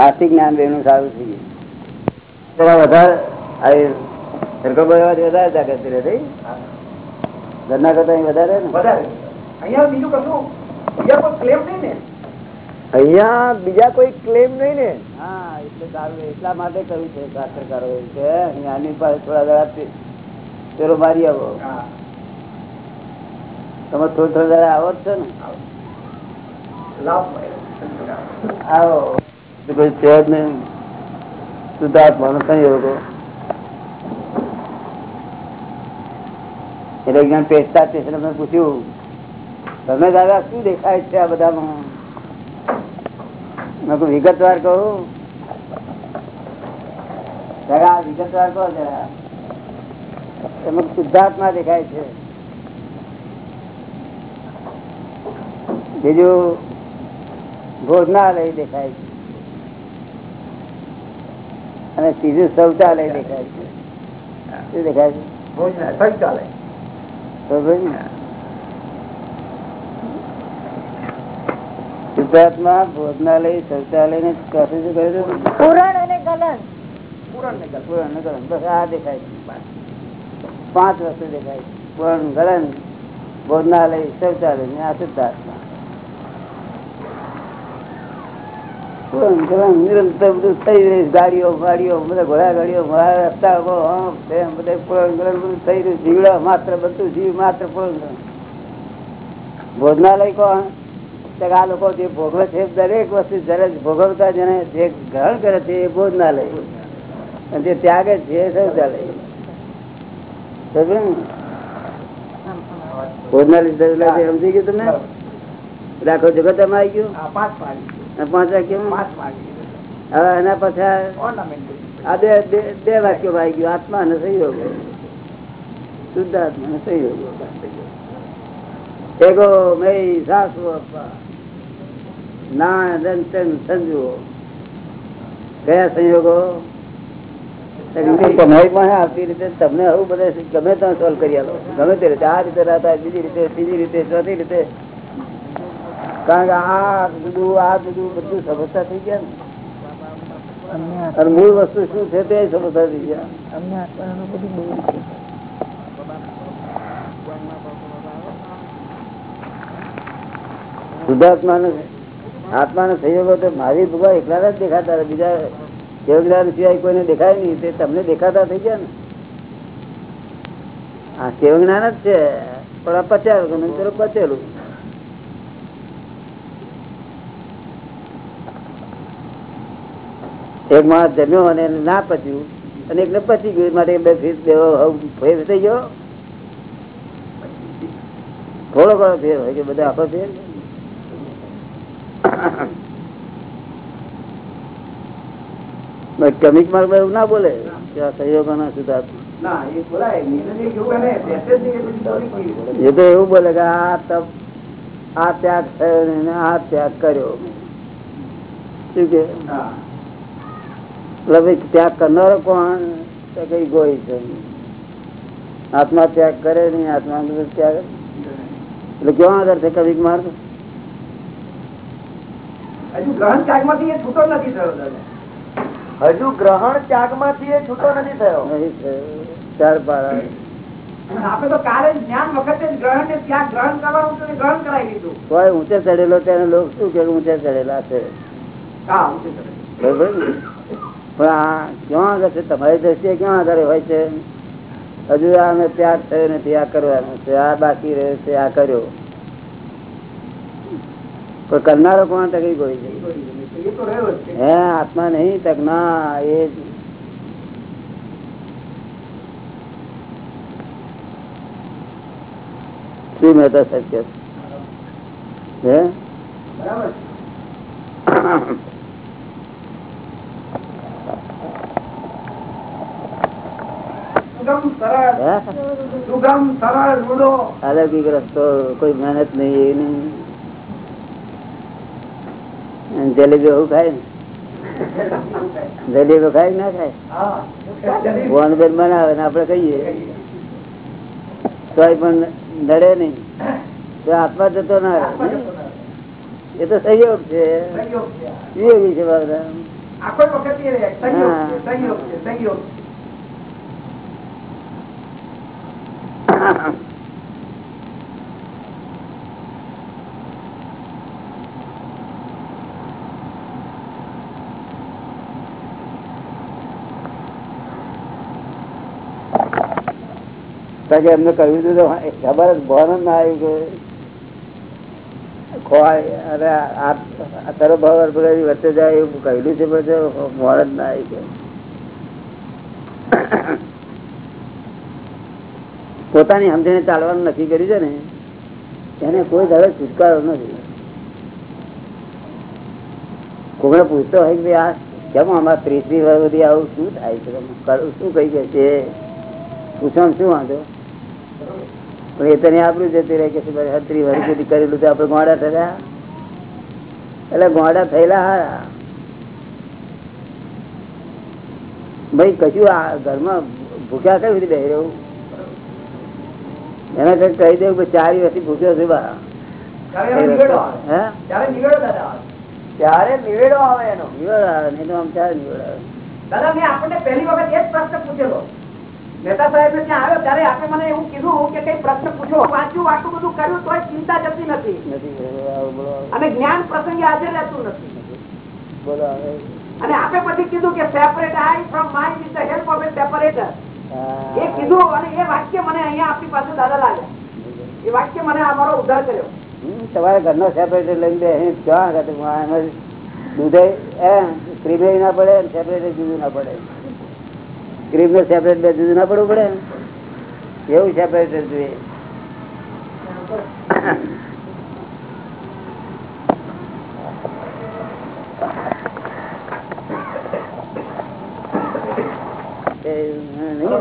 આર્થિક જ્ઞાન બેનું સારું થઈ ગયું. વધારે વધારે તાકાત રહે ઘરના કરતા વધારે ને? વધારે. અહીંયા બીજું કશું? બીજા કોઈ ક્લેમ નહીં ને? અહીંયા બીજા કોઈ ક્લેમ નહીં ને? હા એટલે સારું એટલા માટે કહ્યું છે શાસ્ત્રકારો કે આની પાસે થોડા જરા પેલો મારી આવો. તમે થોડા થોડા જરા આવો જ છો ને? આવો. કોઈ છે જ નહીં શુદ્ધાત્માનો સંયોગો એટલે જ્ઞાન પેસ્તા સ્ટેશન મેં પૂછ્યું તમે દાદા શું દેખાય છે આ બધામાં મેં કહું વિગતવાર કહું જરા વિગતવાર કહો જરા એમાં શુદ્ધાત્મા દેખાય છે બીજું ભોજનાલય દેખાય છે અને ત્રીજું શૌચાલય દેખાય છે. શું દેખાય છે? ખબર ને? ભોજનાલય શૌચાલય ને? પુરાણ અને ગલન. પુરાણ ને ગલન. બસ આ દેખાય છે. પાંચ વસ્તુ દેખાય છે. પુરાણ ગલન ભોજનાલય શૌચાલય ને આ શુદ્ધાત્મા પુરાણ ગલન ભોજનાલય કોણ? આ લોકો જે ભોગવે છે, દરેક વસ્તુ જયારે ભોગવતા જેને જે ગ્રહણ કરે છે, એ ભોજનાલય. અને જે ત્યાગે છે, એ શૌચાલય. ભોજનાલય સમજી ગયું તમે રાખો જગત એમાં આવી ગયું? પાંચ પાડી હવે એના પછી આ બે બે- વાક્યો ભાઈ ગયું. આત્મા અને સહયોગ શુદ્ધ આત્મા અને સહયોગ એગો મેં સાસુ અપ્પા ના દંતન સંજુઓ. કયા સંયોગો? રીતે તમને આવું બધા ગમે ત્યાં સોલ્વ કરી આલો ગમે તે રીતે. આ રીતે રાતા બીજી રીતે ત્રીજી રીતે ચોથી રીતે. કારણ કે આ બધું આ બધું બધું સમસ્યા થઈ ગયા ને. અને મૂળ વસ્તુ શું છે તે સમજતા થઈ ગયા. અમને બધું બહુ સંયોગો તો મારી ભગવાન એકલા જ દેખાતા. બીજા કેવજ્ઞાન સિવાય કોઈને દેખાય નહીં તે તમને દેખાતા થઈ ગયા ને. આ કેવ જ્ઞાન જ છે. પણ આ તરફ પચેલું. એક માણસ જમ્યો અને ના પચ્યું અને એકને પચી ગયું માટે બે ફીસ દેવો ફેર થઈ ગયો? થોડો ઘણો ફેર હોય કે બધા આખો ફેર? કમિક માર્ગ એવું ના બોલે સહયોગો ના સુધાર એ તો એવું બોલે કે આ તપ આ ત્યાગ થયો ને આ ત્યાગ કર્યો. શું કે? ત્યાગ કરનારો કોણ? તો કઈ ગોઈ છે આત્મા ત્યાગ કરે નહીં આત્મા ત્યાગ એટલે કેવો આધાર છે કવિક માર્ગ? હજુ ગ્રહણ ત્યાગમાંથી એ છૂટો નથી થયો હજુ ગ્રહણ ત્યાગમાંથી એ છૂટો નથી થયો. ચાર પારા. અને તો કાલે જ્ઞાન વખતે ગ્રહણ ને ત્યાગ ગ્રહણ કરવાનું ગ્રહણ કરાવી દીધું. કોઈ ઊંચે ચડેલો તેને લોકો શું કે ઊંચે ચડેલા છે? હા ઊંચે ચડે. બરોબર ને? પણ આ ક્યાં આગળ છે? તમારી દ્રષ્ટિએ ક્યાં આગળ હોય છે? હજુ આને ત્યાગ થયો નથી આ કરવાનો છે. આ બાકી રહ્યો છે, આ કર્યો. પણ કરનારો કોણ તકલીફ હોય છે? હે, આત્મા નહીં તક એ શ્રી મહેતા સત્ય? હે? બરાબર અલૌકિક રસ્તો કોઈ મહેનત નહીં એ નહીં. જલેબી એવું ખાય ને? જલેબી ખાય ના ખાય? ભગવાન બેન બનાવે ને આપડે કહીએ તોય પણ નડે નહીં. તો આત્મા જતો ના એ તો સહયોગ છે. વિયોગી છે. બધા આખો વખત છે છે સંયોગ છે. કારણ કે એમને કહ્યું હતું તો ખબર જ ભાન ના આવ્યું કે ખોવાય, અરે આ આ તારો ભાવ અર્પણ વચ્ચે જાય એવું કહેલું છે, પણ ભાન જ ના આવ્યું કે. પોતાની સમજીને ચાલવાનું નક્કી કર્યું છે ને, એને કોઈ દાડો છુટકારો નથી. કોઈને પૂછતો હોય કે આ કેમ આમાં ત્રીસની વર્ષ સુધી આવું શું થાય છે? કરું શું કહી કે છે? પૂછવામાં શું વાંધો? પણ એ તને આપણું જતી રહે કે ત્રીસ વર્ષ સુધી કરેલું તો આપણે ગોડા થયા. એટલે ગોડા થયેલા હારા. ભાઈ, કશું આ ઘરમાં ભૂખ્યા કઈ સુધી બેહી રહ્યું એને કઈ કહી દેવું કે ચાર વર્ષથી ભૂખ્યો છું બા. ત્યારે નિવેડો આવે. હે? નિવેડો આવે. ત્યારે નિવેડો આવે એનો? નિવડ આવે નહીં તો આમ ચાર નિવડ આવે? દાદા મેં આપણને પહેલી વખત એ જ પ્રશ્ન પૂછેલો. મહેતા સાહેબ ત્યાં આવ્યો ત્યારે આપણે મને એવું કીધું કે કઈ પ્રશ્ન પૂછો. વાંચ્યું આટલું બધું કર્યું તોય ચિંતા જતી નથી. અને જ્ઞાન પ્રસંગે આજે રહેતું નથી. બોલો અને આપણે પછી કીધું કે separate I from mind with the help of a separator એ કીધું અને એ વાક્ય મને અહીંયા આપણી પાસે દાદા લાગ્યા એ વાક્ય મને અમારો ઉદ્ધાર કર્યો. તમારા ઘરનો સેપરેટર લઈને બે અહીં ક્યાં આગળ દૂધે એ ક્રીમે ના પડે સેપરેટર જુદું ના પડે. ક્રીમ નો સેપરેટ બે જુદું ના પડવું પડે. એવું સેપરેટર જોઈએ એ નહીં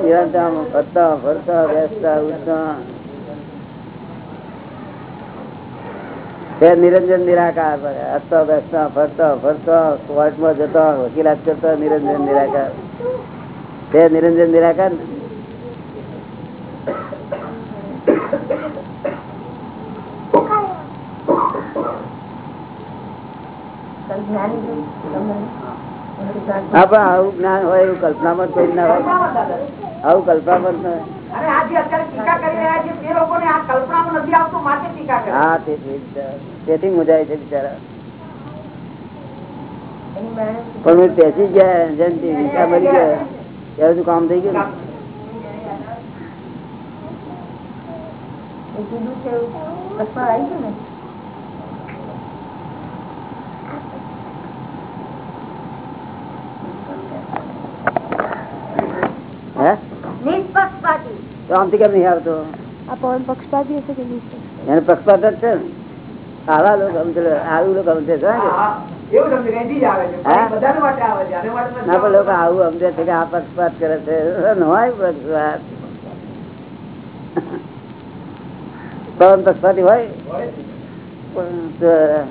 નિરંજન નિરાકાર હસતા, બેસતા, ફરતા ફરતા કોર્ટમાં જતા, વકીલાત કરતા, નિરંજન નિરાકાર. તે નિરંજન નિરાકાર હા આવું જ્ઞાન હોય એવું કલ્પનામાં કોઈ ના હોય. આવું કલ્પનામાં જ ના હોય. અને આ જે અત્યારે ટીકા કરી રહ્યા છે તે લોકોને આ કલ્પનામાં નથી આવતું માટે ટીકા કરે હા તે તેથી મુજાય છે બિચારા પણ હું પેસી ગયા જયંતિ વિસા મરી ગયા ત્યારે શું કામ થઈ ગયું ને? એ કીધું છે એવું કલ્પના આવી છે ને હે નિષ્પક્ષપાતી તો આમથી કેમ નહીં આવતો આ પવન પક્ષપાતી હશે કે એને પક્ષપાત જ છે ને આવા લોકો સમજે આવું લોકો સમજે છે ને? હા, એવું સમજે કે અહીંથી જ આવે છે હા? બધાને માટે આવે છે આને માટે નથી ના પણ લોકો આવતું. આવું સમજે છે કે આ પક્ષપાત કરે છે ન હોય પક્ષપાત પવન પક્ષપાતી હોય હોય જ. પણ તો-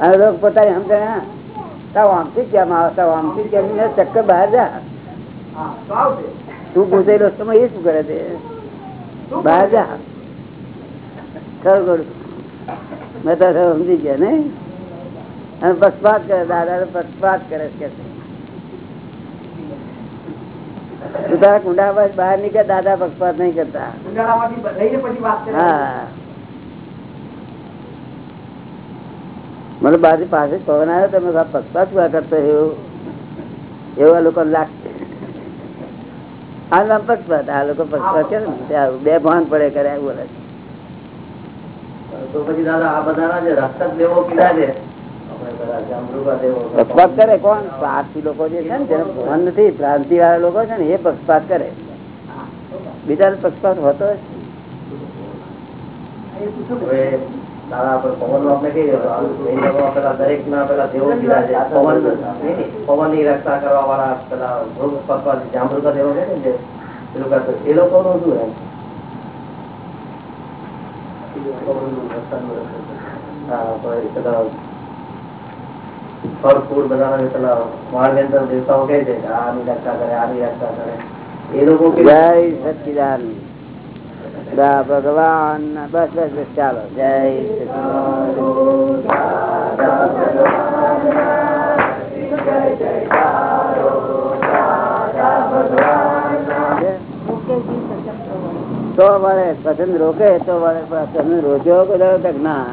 અને લોકો પોતાની સમજે હા તાવ આમથી કેમ આવે તાવ આમથી કેમ ને ચક્કર બહાર જા હા, તો આવશે તું પૂછેલો સમય એ શું કરે છે? શું બહાર કરે? જા. ખરું ખરું મેં તો હવે સમજી ગયા નહીં? અને પક્ષપાત કરે દાદા પક્ષપાત કરે છે કે છે. તું તારા કુંડા પર બહાર નીકળે દાદા પક્ષપાત નહીં કરતા. ઉંડાળામાંથી લઈને પછી વાત કરે. હા. મને બાજુ પાસે પવન આવ્યો તમે આ પક્ષપાત શું કરતો એવું એવું આ લોકો લાગશે. આ નામ પક્ષપાત આ લોકો પક્ષપાત કરે ને બે ભાન પડે કરે એવું બોલે છે. તો પછી દાદા આ બધાના જે રક્ષક દેવો કીધા છે આપણે પેલા જાંબુકા દેવો પક્ષપાત કરે કોણ? પારસી લોકો જે છે ને જેને ભાન નથી પ્રાંતિ વાળા લોકો છે ને એ પક્ષપાત કરે. બીજા પક્ષપાત હોતો દાદા આપણે પવન આપણે કહીએ તો આ એ લોકો પેલા દરેક ના પેલા દેવો કીધા છે. પવન પવનની રક્ષા કરવા વાળા પેલા ભોગ પકવા જાંબુકા દેવો છે. ને જે પેલું કરતો એ લોકો નું શું એમ હા, તો એ પેલા ફળ, ફૂલ બધા પેલા વાણવેંદર દેવતાઓ કહે છે કે આની રક્ષા કરે, આની રક્ષા કરે. એ લોકો જય કેવી- સચિદાન દા ભગવાન, બસ બસ બસ, ચાલો. જય તો વળે, પસંદ રોકે, તો વળે તમે રોક્યો બધા તક ના.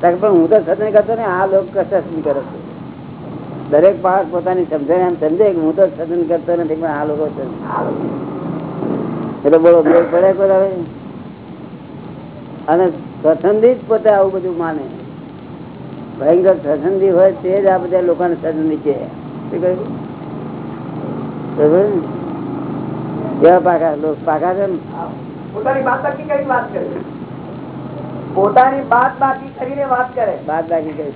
તક પણ હું તો સત્સંગ કરતો ને, આ લોકો સત્સંગ કરો છે? દરેક પાક પોતાની સમજણ એમ સમજે કે હું તો સત્સંગ કરતો નથી, પણ આ લોકો. એટલે બોલો મેળ પડે હવે? અને સ્વસંધી જ પોતે આવું બધું માને. ભયંકર સ્વસંધી હોય તે જ આ બધા લોકોને સ્વસંધી છે? કેવા પાકા લોકો? પાકા છે ને? પોતાની બાકી કરીને વાત કરે. પોતાની બાત બાકી કરીને વાત કરે. બાદ બાકી કઈ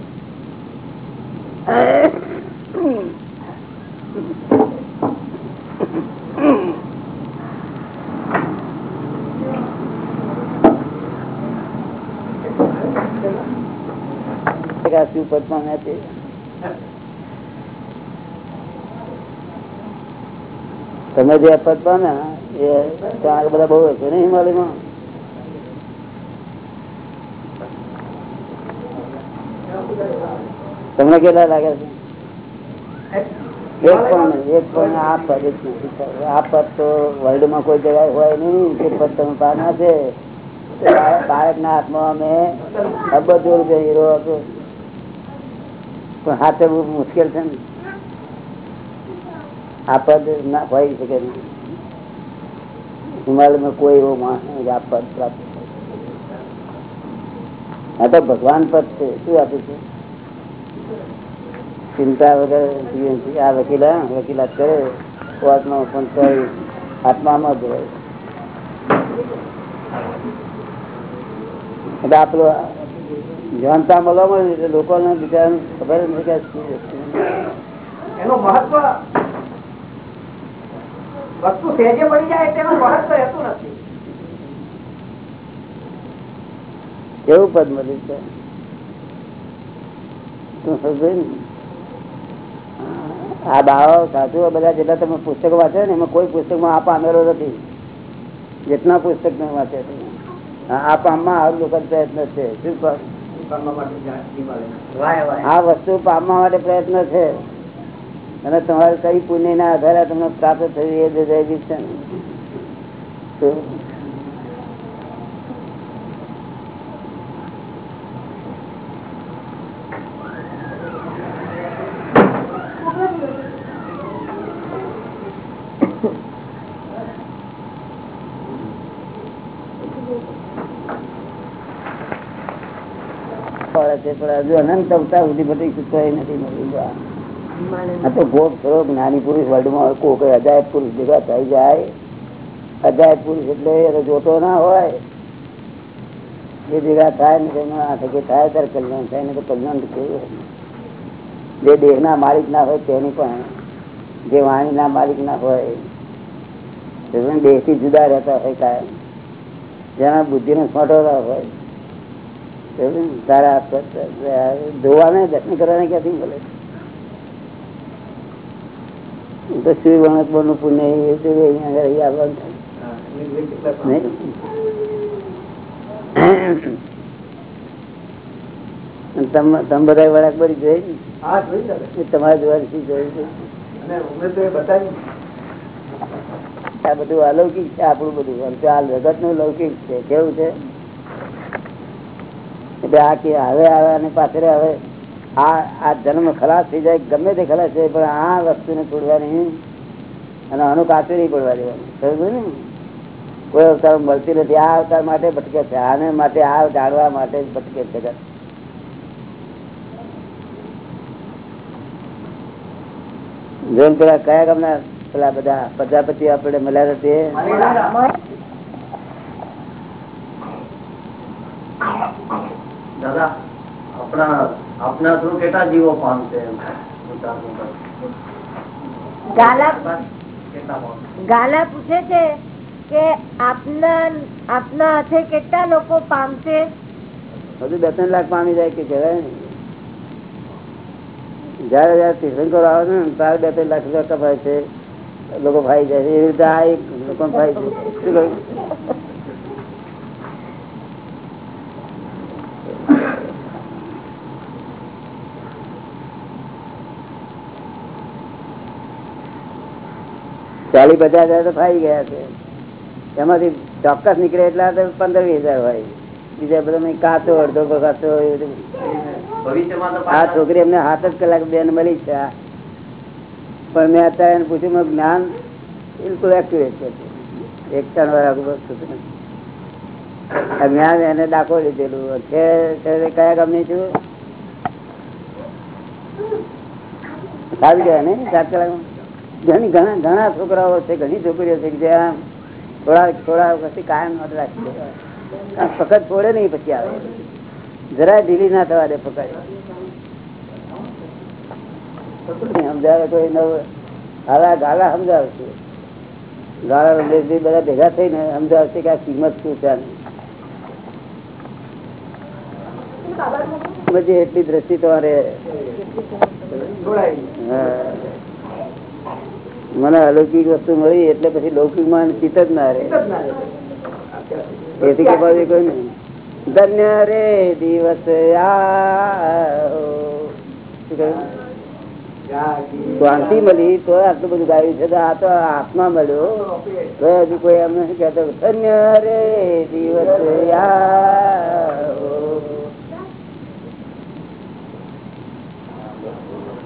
શું પદમાં નથી તમે જે પદમાં ને એ ત્યાં બધા બહુ હશે ને હિમાલયમાં? તમને કેટલા લાગે છે? એક પણ નહીં, એક પણ આ પદ જ નથી. આ પદ તો વર્લ્ડમાં કોઈ જગ્યાએ હોય નહીં તે પદ તમે પાના છે. બાળક ના હાથમાં અમે અબજો રૂપિયા હીરો હતો પણ હાથે મુશ્કેલ છે ને. આ ના હોય શકે હિમાલયમાં કોઈ એવો માણસ કે પ્રાપ્ત આ તો ભગવાન પદ છે. શું આપે છે? ચિંતા વગર આ વકીલા વકીલાત કરે. કોર્ટમાં પણ કોઈ આત્મામાં જ હોય એટલે આપણું જાણતા મળવા મળે એટલે લોકોને બિચારાને ખબર નથી કે એનું મહત્વ વસ્તુ સહેજે પડી જાય તેનું મહત્વ રહેતું નથી. કેવું પદ મળ્યું છે? તું સમજે ને? આ બાવા સાધુઓ બધા જેટલા તમે પુસ્તક વાંચો ને એમાં કોઈ પુસ્તકમાં આ પામેલો નથી. જેટલા પુસ્તક તમે વાંચે આ પામમાં આ લોકો પ્રયત્ન છે. શું આ વસ્તુ પામવા માટે પ્રયત્ન છે. અને તમારે કઈ પુણ્ય ના આધારે તમને પ્રાપ્ત થયું એ જૈવિક છે ને. શું? પડે છે પણ હજુ અનંત અવતાર સુધી બધી કોઈ નથી મળ્યું જ્ઞાની પુરુષ વર્લ્ડમાં કોઈ અજાયબ પુરુષ ભેગા થઈ જાય. અજાયબ પુરુષ એટલે જોતો ના હોય. જે ભેગા થાય ને તેનો થાય ત્યારે કલ્યાણ થાય ને તો કલ્યાણ કેવું જે દેહ ના માલિક ના હોય તેની પણ, જે વાણી ના માલિક ના હોય દેહથી જુદા રહેતા હોય કાંઈ જેના બુદ્ધિ નો હોય? તારા ધોવાને દર્શન કરવાને ક્યાંથી મળે? તો શ્રી વણકબરનું પુણ્ય એ તો અહીંયા આગળ અહીં આવવાનું થાય. તમે તમે બધા વડાકબરી જોઈ ને? તમારા જોવાની શું જોયું છે? આ બધું અલૌકિક છે આપણું બધું. આ જગતનું લૌકિક છે. કેવું છે? એટલે આ કે હવે અને પાછળ હવે આ આ જન્મ ખલાસ થઈ જાય, ગમે તે ખલાસ થાય પણ આ વસ્તુને છોડવાની અને આનું કાચું નહીં પડવા દેવાનું. ને? કોઈ અવતાર મળતી નથી. આ અવતાર માટે ભટકે છે. આને માટે આ જાણવા માટે જ ભટકે છે જેમ પેલા કયા ગામના પેલા બધા પ્રજાપતિ આપણે મળ્યા હતા દાદા આપણા આપના થ્રુ કેટલા જીવો પામશે. ગાલા પૂછે છે કે આપના આપના હાથે કેટલા લોકો પામશે બધું બે ત્રણ લાખ પામી જાય કે કહેવાય ને. જયારે જયારે તીર્થંકરો આવે છે ને ત્યારે બે ત્રણ લાખ રૂપિયા કપાય છે. લોકો ફાઈ જાય એવી રીતે આ એક લોકો ફાઈ છે. ચાલીસ પચાસ હજાર તો ફાઈ ગયા છે. એમાંથી ચોક્કસ નીકળે એટલા તો પંદર વીસ હજાર હોય. બીજા બધા કાચો અડધો કાચો આ છોકરી એમને હાથ જ કલાક બેન મળી છે. પણ મેં અત્યારે એને પૂછ્યું મારું જ્ઞાન બિલકુલ એક્યુરેટ છે. એક ત્રણ વાર. આ જ્ઞાન એને ડાકો લીધેલું. છે કયા ગામની છું? સારું કહેવાય ને સાત કલાકમાં? ઘણી ઘણા ઘણા છોકરાઓ છે ઘણી છોકરીઓ છે જે થોડા થોડા પછી કાયમ નોટ રાખી દે પકડ છોડે નહીં પછી આવે. જરાય ઢીલી ના થવા દે પકડ સમજાવે કોઈ નવ હાલા ગાલા સમજાવશે. ગાળા રમેશભાઈ બધા ભેગા થઈને સમજાવશે કે આ કિંમત શું છે. બધી એટલી દ્રષ્ટિ તમારે. હા. મને અલૌકિક વસ્તુ મળી એટલે પછી લૌકિકમાં ચિત્ત જ ના રે એથી કપાવે કોઈ નહીં. ધન્ય રે દિવસ? શાંતિ મળી તો આટલું બધું ગાયું છે. તો આ તો આત્મા મળ્યો. તો હજુ કોઈ એમ નથી કહેતો ધન્ય રે દિવસ.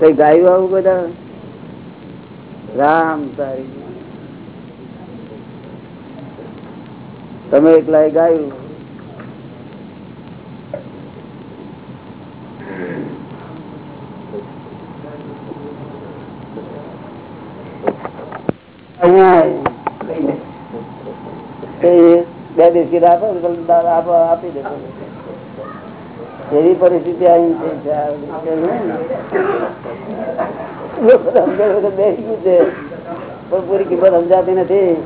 કઈ ગાયું આવું બધા રામ તારી તમે એકલા ગાયું? બે બિસ્કીટ આપો આપો, આપી દે. એવી પરિસ્થિતિ આવી છે. પણ પૂરી કિંમત સમજાતી નથી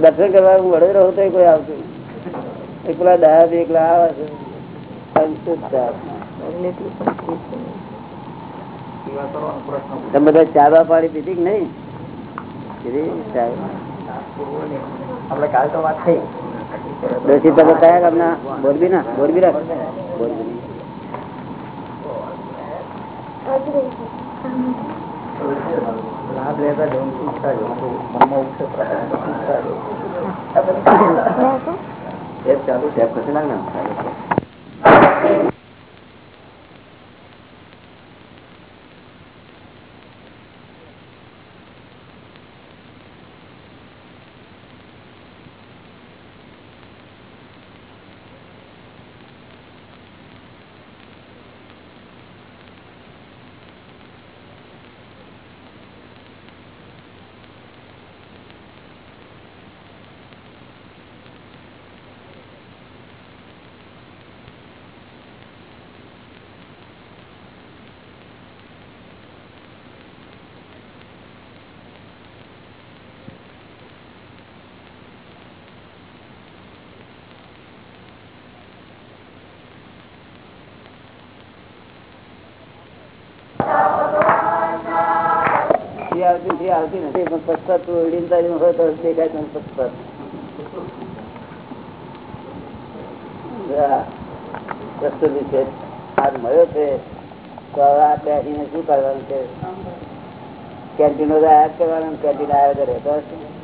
દર્શન કરવા હું વડોદરા હોતો કોઈ આવતું એકલા દયા એકલા આવે છે પાડી પીધી કે નહીં? આપણે કાલ તો વાત થઈ તમે બોરબી ના? બોરબી રાખ. બોરબી. લાભ લેતા જવું મનમાં ઉઠે પૂછતા જવું એ જ ચાલુ છે પછી ના ના થી આવતી થી આવતી નથી. પણ પશ્ચાત ઉડીને હોય તો દેખાય તને પશ્ચાત છે. મળ્યો છે. તો હવે આ બેસીને શું કરવાનું છે? કેન્ટીનો આયાત કરવાનું કેન્ટીન આવ્યા કરે તો શું?